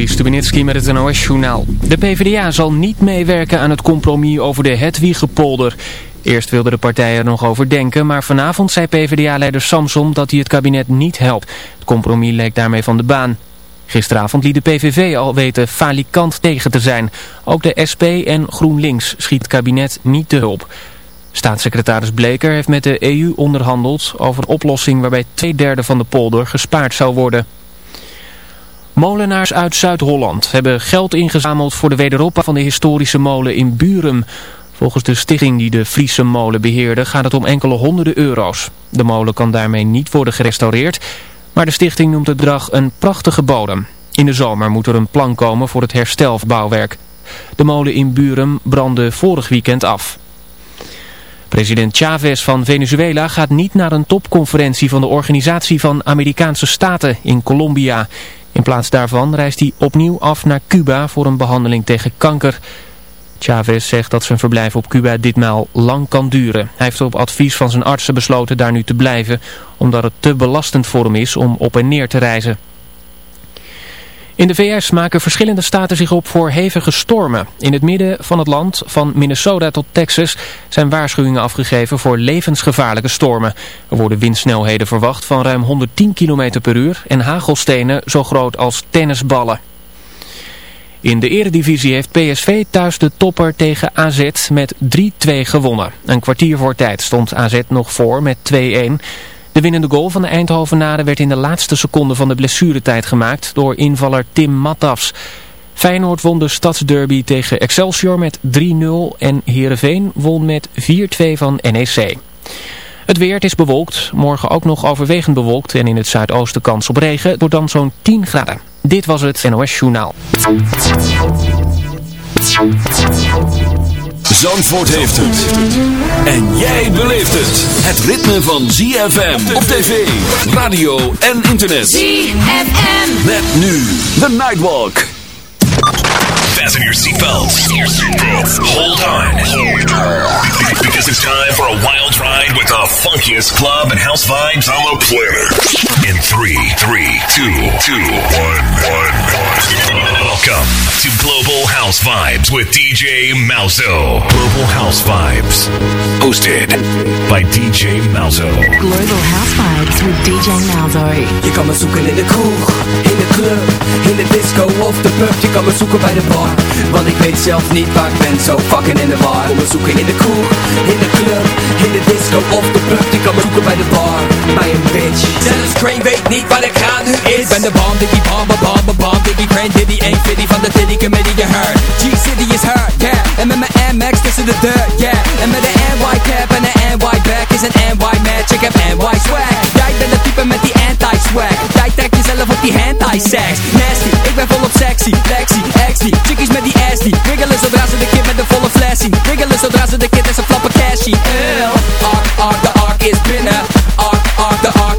Met het NOS-journaal. De PvdA zal niet meewerken aan het compromis over de Hedwiggepolder. Eerst wilden de partijen er nog over denken, maar vanavond zei PvdA-leider Samson dat hij het kabinet niet helpt. Het compromis leek daarmee van de baan. Gisteravond liet de PVV al weten falikant tegen te zijn. Ook de SP en GroenLinks schiet het kabinet niet te hulp. Staatssecretaris Bleker heeft met de EU onderhandeld over een oplossing waarbij twee derde van de polder gespaard zou worden. Molenaars uit Zuid-Holland hebben geld ingezameld voor de wederopbouw van de historische molen in Burum. Volgens de stichting die de Friese molen beheerde gaat het om enkele honderden euro's. De molen kan daarmee niet worden gerestaureerd, maar de stichting noemt het bedrag een prachtige bodem. In de zomer moet er een plan komen voor het herstelbouwwerk. De molen in Burum brandde vorig weekend af. President Chavez van Venezuela gaat niet naar een topconferentie van de Organisatie van Amerikaanse Staten in Colombia. In plaats daarvan reist hij opnieuw af naar Cuba voor een behandeling tegen kanker. Chavez zegt dat zijn verblijf op Cuba ditmaal lang kan duren. Hij heeft op advies van zijn artsen besloten daar nu te blijven, omdat het te belastend voor hem is om op en neer te reizen. In de VS maken verschillende staten zich op voor hevige stormen. In het midden van het land, van Minnesota tot Texas, zijn waarschuwingen afgegeven voor levensgevaarlijke stormen. Er worden windsnelheden verwacht van ruim 110 km per uur en hagelstenen zo groot als tennisballen. In de eredivisie heeft PSV thuis de topper tegen AZ met 3-2 gewonnen. Een kwartier voor tijd stond AZ nog voor met 2-1... De winnende goal van de Eindhovenaren werd in de laatste seconde van de blessuretijd gemaakt door invaller Tim Mattafs. Feyenoord won de stadsderby tegen Excelsior met 3-0 en Heerenveen won met 4-2 van NEC. Het weer, is bewolkt, morgen ook nog overwegend bewolkt en in het zuidoosten kans op regen, door dan zo'n 10 graden. Dit was het NOS Journaal. Zandvoort heeft het. En jij beleeft het. Het ritme van ZFM op tv, radio en internet. ZFM. Met nu The Nightwalk. Fasten your seatbelts. Hold on. Because it's time for a wild ride with the funkiest club and house vibes on the planet. In 3, 3, 2, 2, 1, 1, 1. Welcome to Global House Vibes with DJ Malzo. Global House Vibes. Hosted by DJ Malzo. Global House Vibes with DJ Malzo. Je kan me zoeken in de kroeg, in de club, in de disco of de pub. Je kan me zoeken bij de bar, want ik weet zelf niet waar ik ben. Zo fucking in de war. Kom me zoeken in de kroeg, in de club, in de disco of de pub. Je kan me zoeken bij de bar, bij een bitch. Dennis Crane weet niet wat ik ga nu is. Ben de bomb, diggy bomb, bomb, bomb, diggy Crane, diddy, ain't fitty van de Diddy Committee, je heard. G-City is hurt, yeah. En met mijn MX tussen de deur, yeah. En met de NY cap en de NY back is een NY match. Ik heb NY swag. Jij bent de type met die anti-swag. Jij trekt jezelf op die anti-sex. Nasty, ik ben volop sexy. Lexi, XD, chickies met die ass die. Wiggelen zodra ze de kid met de volle flash zien. Wiggelen zodra ze de kid en ze flappen cashy. Ew. Ark, ark,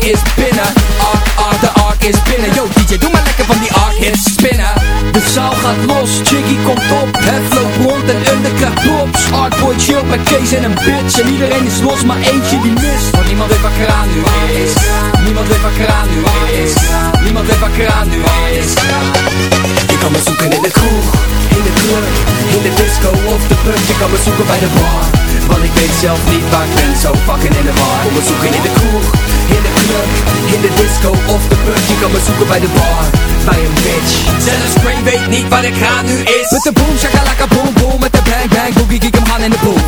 de ark is binnen. Ark, ark, de ark is binnen. Yo DJ, doe maar lekker van die ark hits spinnen. De zaal gaat los, Chiggy komt op. Het loopt rond en undercut drops Artboy chill met Kees en een bitch. En iedereen is los, maar eentje die mist. Want niemand weet waar kraan nu is. Niemand weet waar kraan nu is. Niemand weet waar kraan nu is. Je kan me zoeken in de kroeg In de club, in de disco of de pub Je kan me zoeken bij de bar Want ik weet zelf niet waar ik ben. Zo fucking in de war. Kom me zoeken in de kroeg In de de disco of de pub Je kan me zoeken bij de bar Bij een bitch Dennis Crane weet niet wat ik ga nu is. Met de boom, shakalaka boom boom. Met de bang bang boogie, kiek hem gaan in de pool.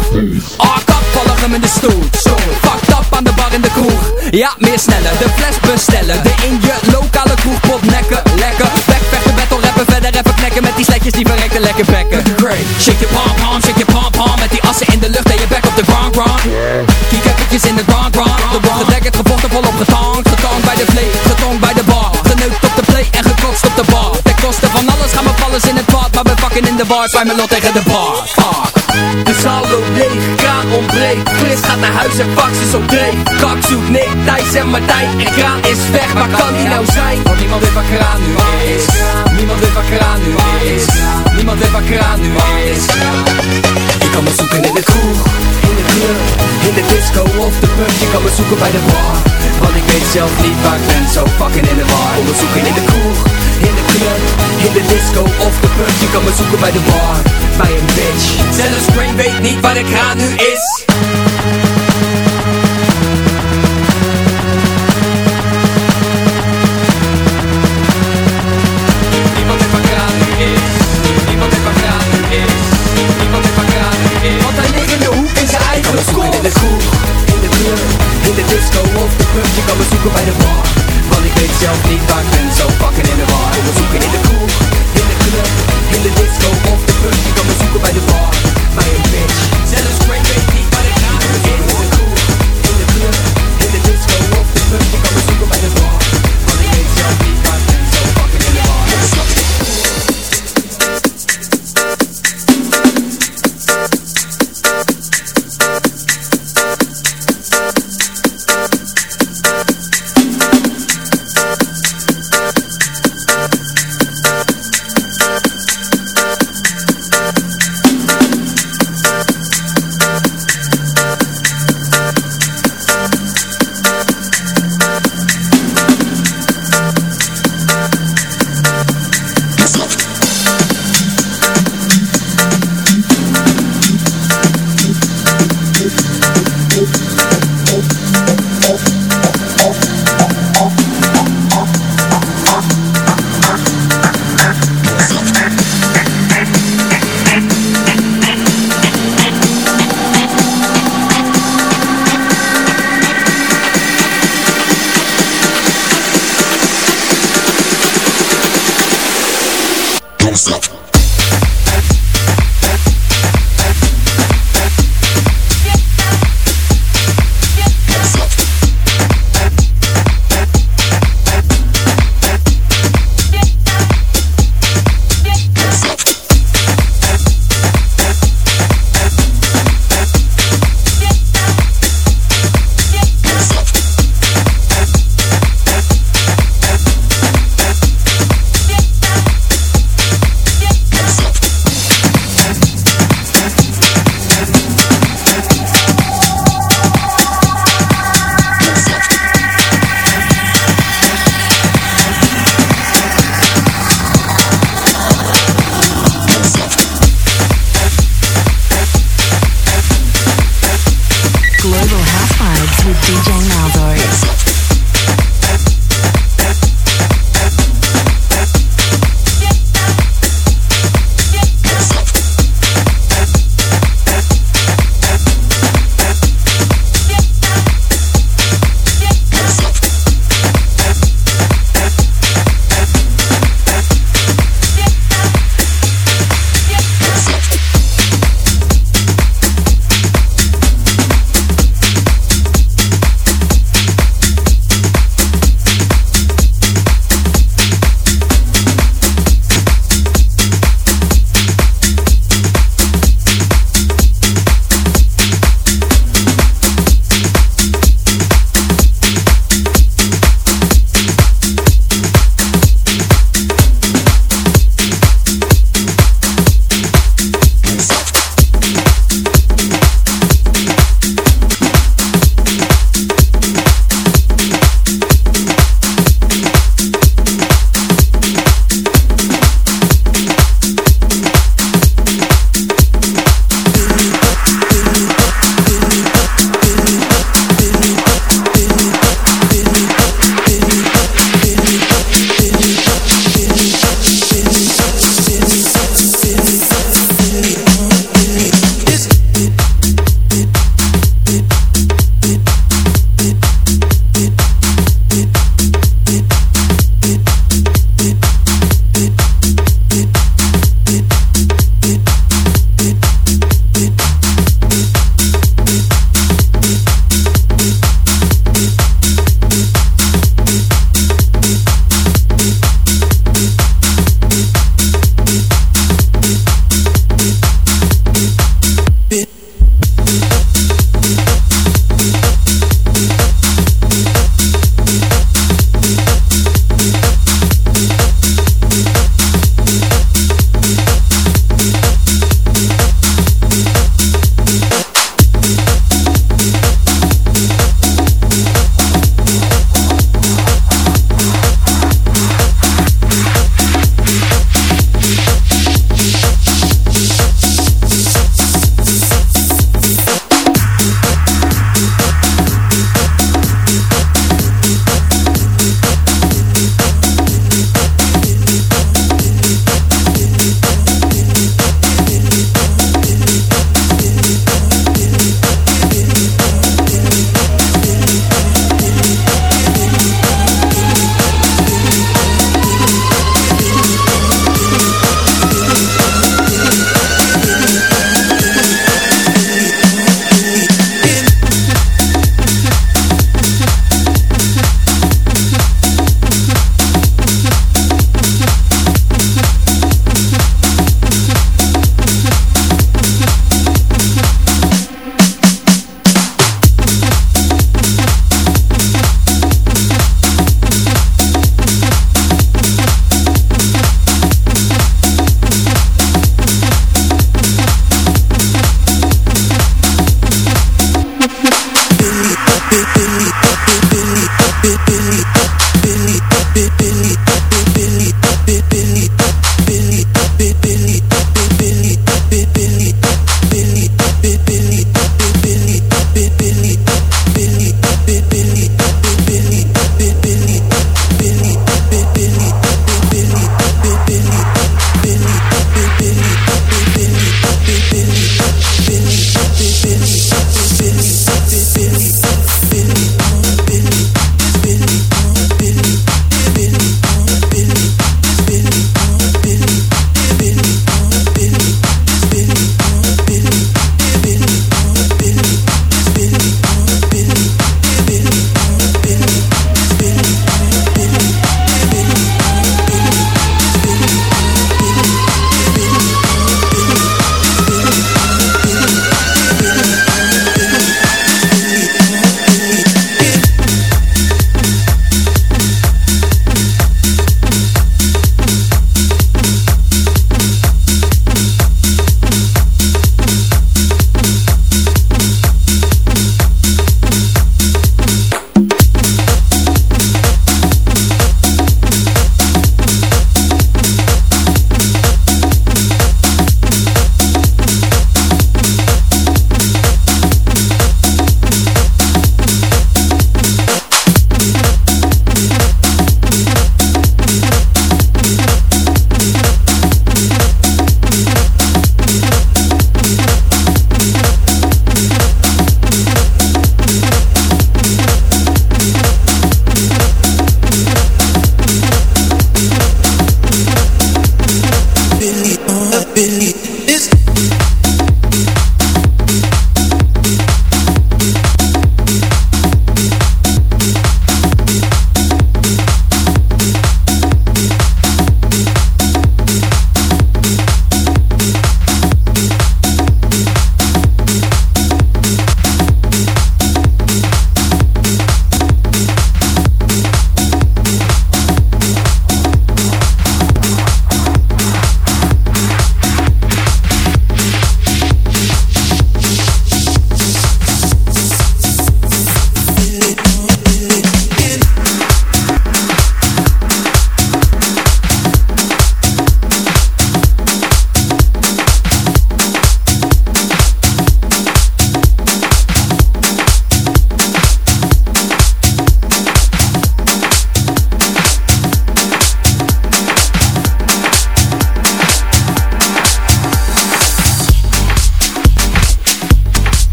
Oh kap, volg hem in de stoel. Zo, fucked up aan de bar in de kroeg. Ja, meer sneller, de fles bestellen. De in je lokale kroeg pop nekken Lekker, backvechten, battle rappen Verder even knekken. Met die sletjes die verrekte lekker bekken. Great, shake je pom pom, shake je pom pom Met die assen in de lucht en je back op de ground ground Kiek in de ground ground volop getankt Getankt bij de play, getankt bij de bar. Geneukt op de play en gekotst op de bar. Ten koste van alles gaan we vallen in het pad Maar we fucking in de bar, zwaai me lot tegen de bar. Fuck. De zaal loopt leeg, kraan ontbreekt. Chris gaat naar huis en Fax is op dreef. Kak zoekt Nick, Thijs en Martijn En kraan is weg, waar kan die nou zijn? Want niemand weet waar kraan nu is. Niemand weet waar kraan nu is. Niemand weet waar kraan nu is. Je kan me zoeken in de kroeg De club, in de disco of de pub. Je kan me zoeken bij de bar Want ik weet zelf niet waar ik ben. Zo fucking in de war. Kom me zoeken in de kroeg In de club, in de disco kan me zoeken bij de bar Bij een bitch. Zelfs Brain weet niet waar de kraan nu is in zijn eigen school in de kroeg, in de club, in de disco of de pub. Je kan me zoeken bij de bar Want ik weet zelf niet waar ik ben. Zo fucking in de war. Kom me zoeken in de kroeg, in de club, in de disco of de pub. Je kan me zoeken bij de bar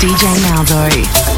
DJ Malzo.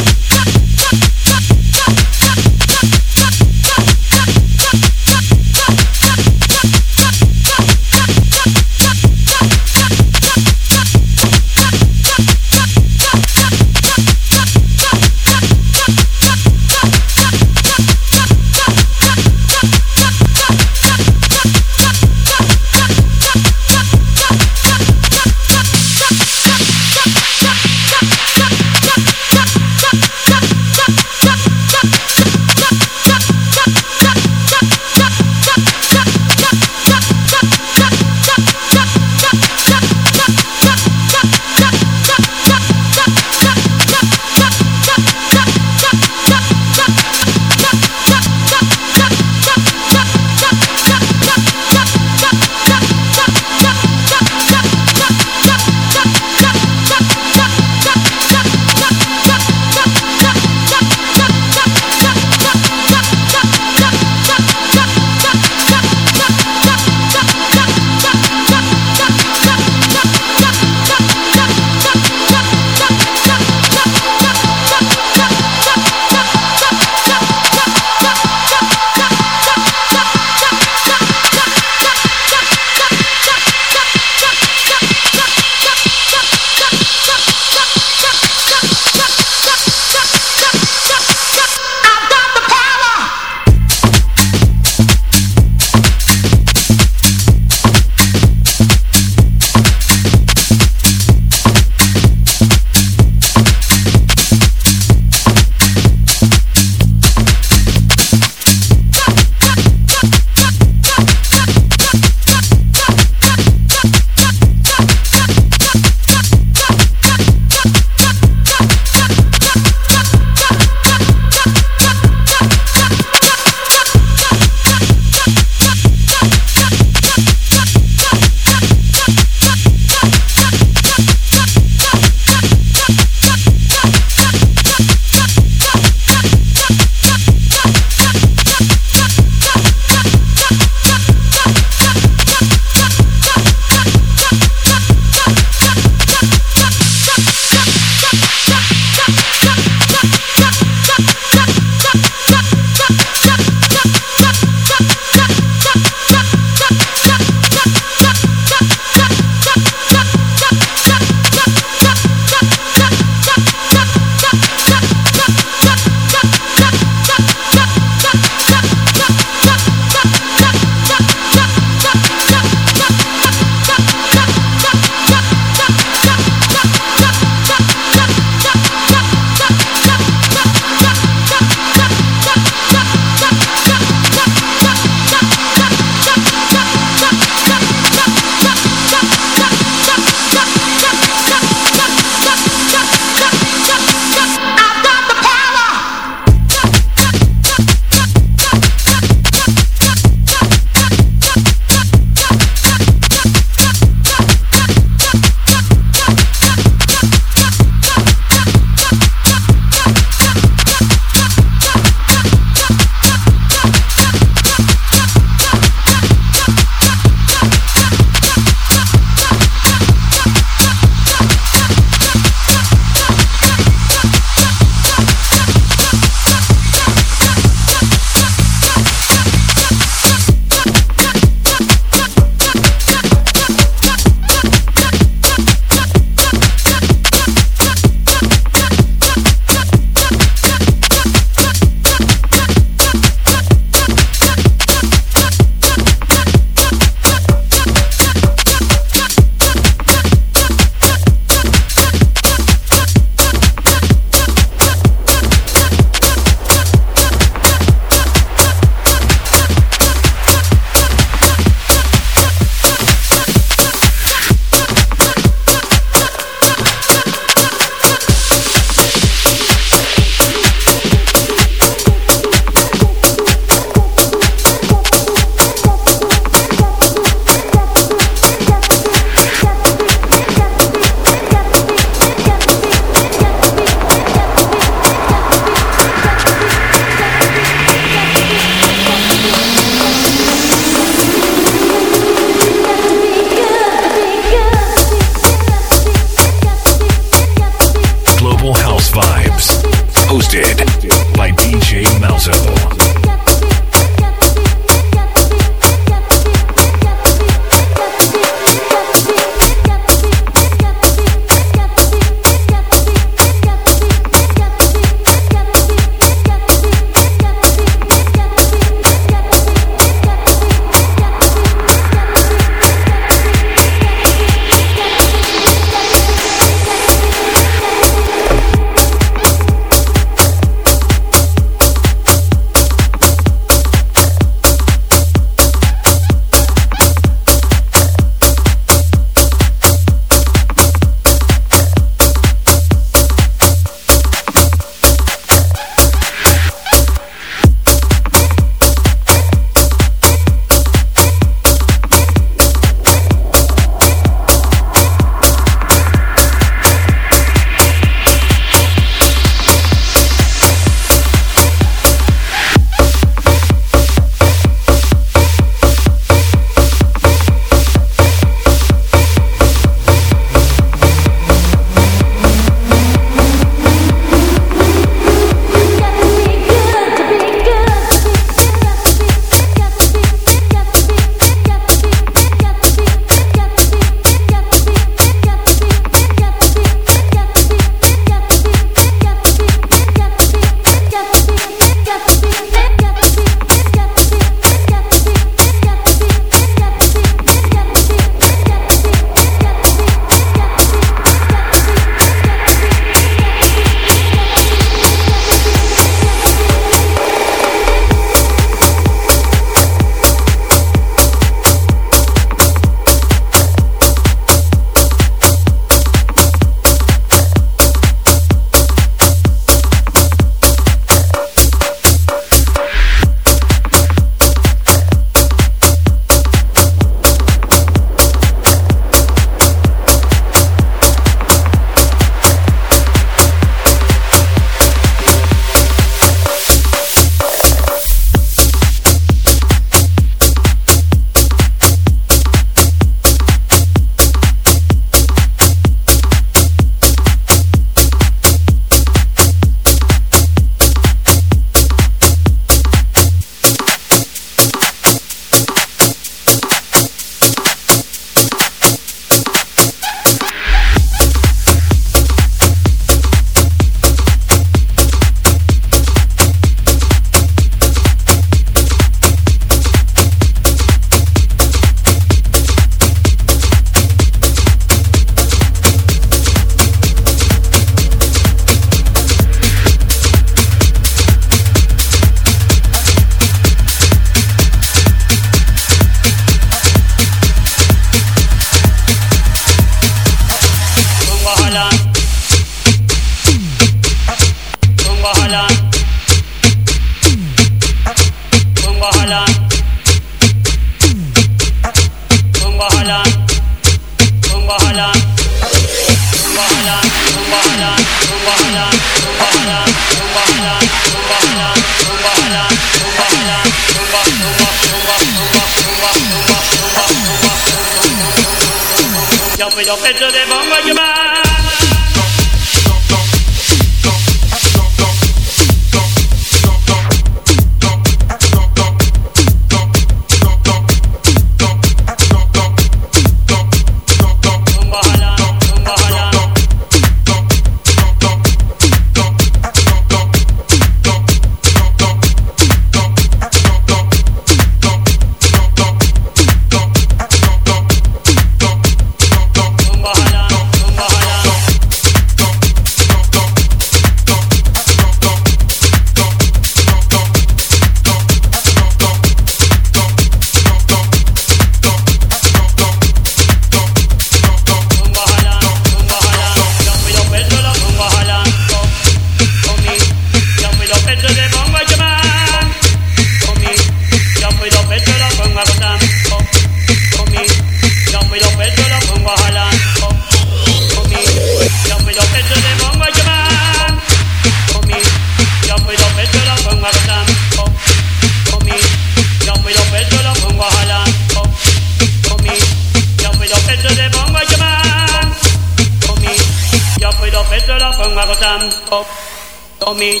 for me.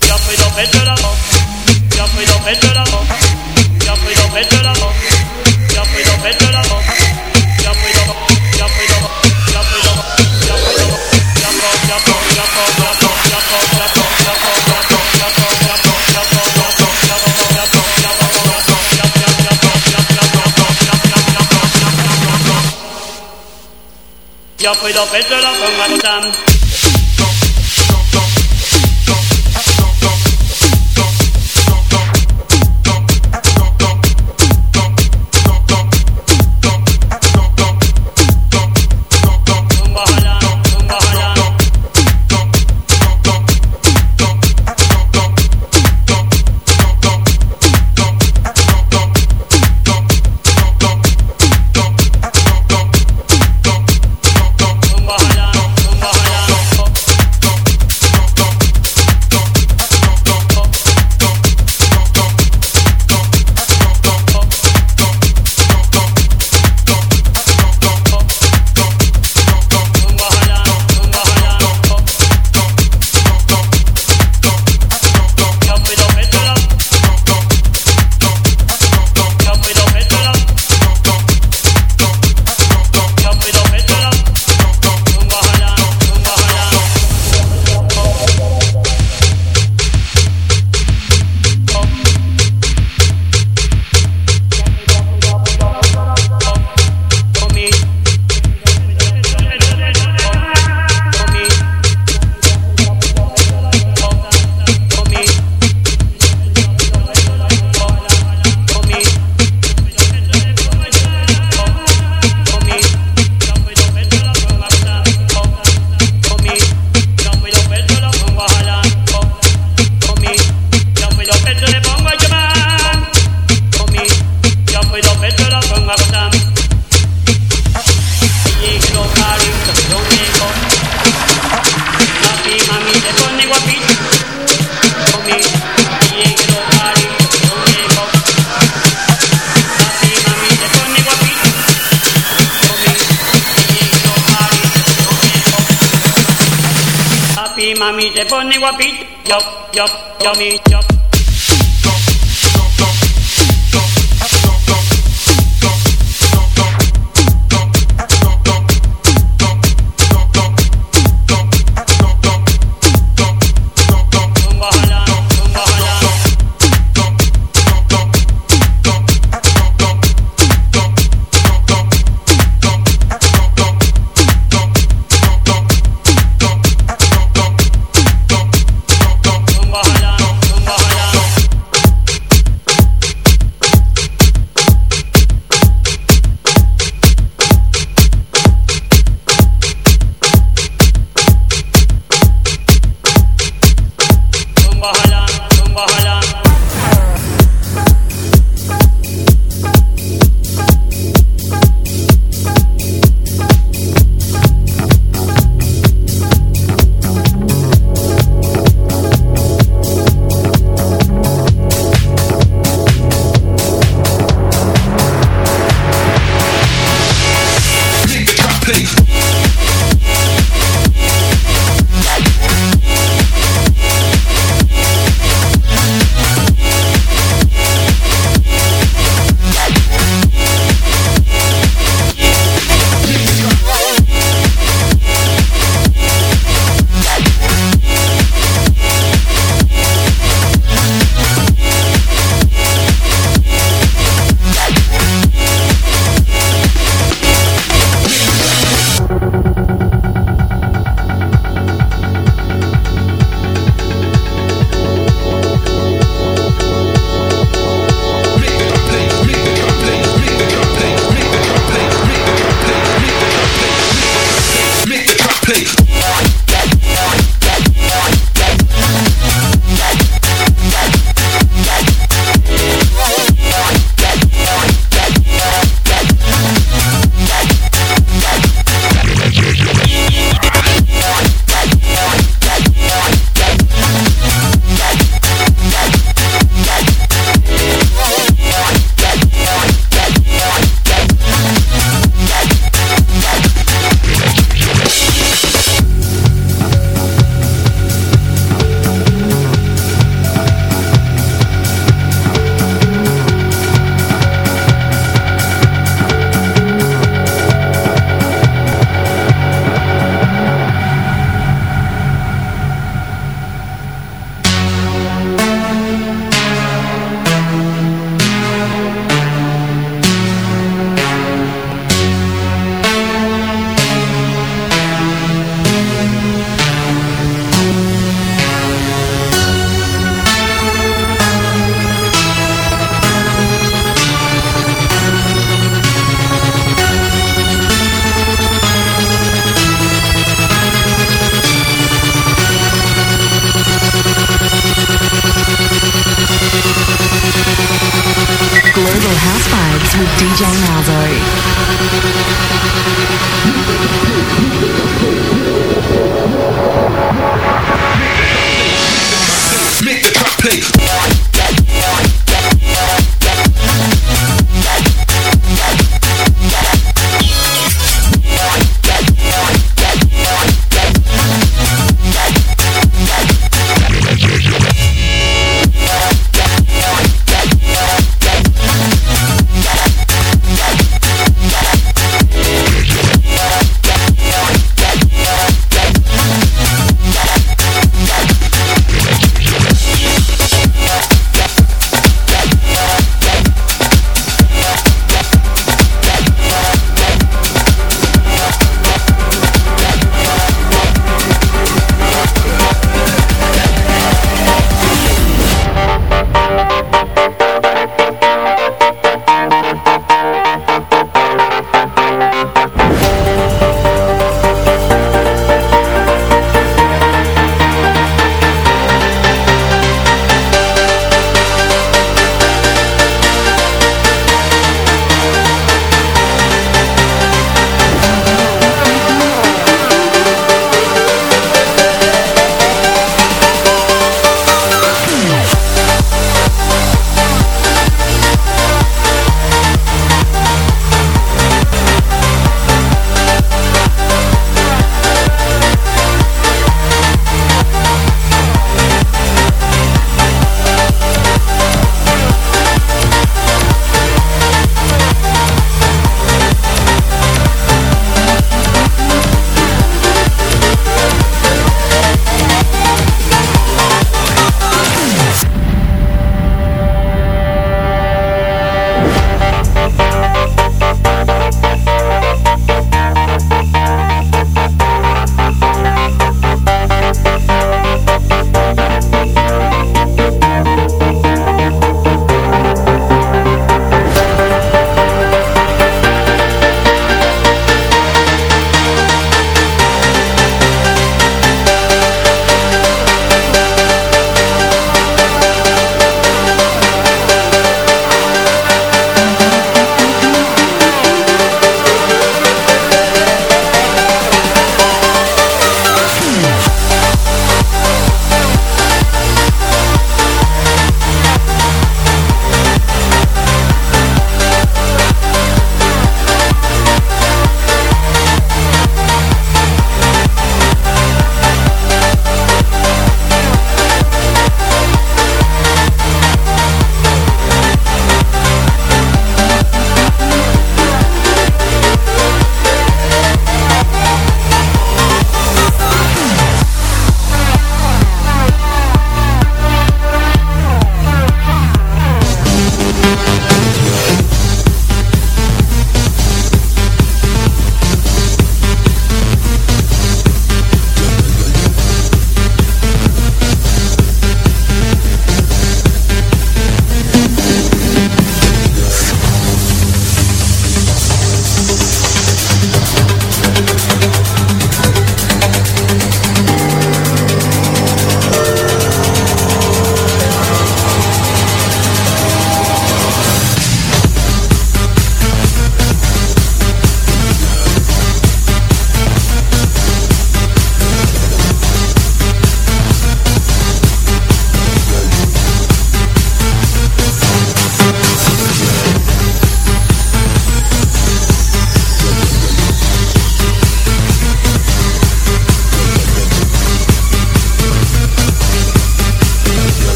Just with a better than love. Just with better love. Better love. Better love. bahar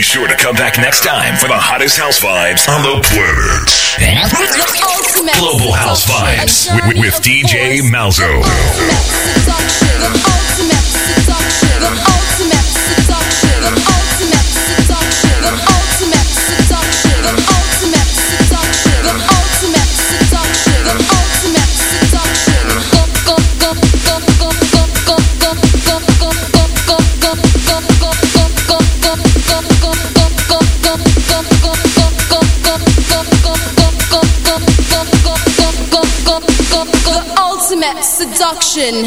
Be sure to come back next time for the hottest house vibes on the planet. Global House Vibes with, with DJ Malzo. ultimate seduction, ultimate ultimate seduction.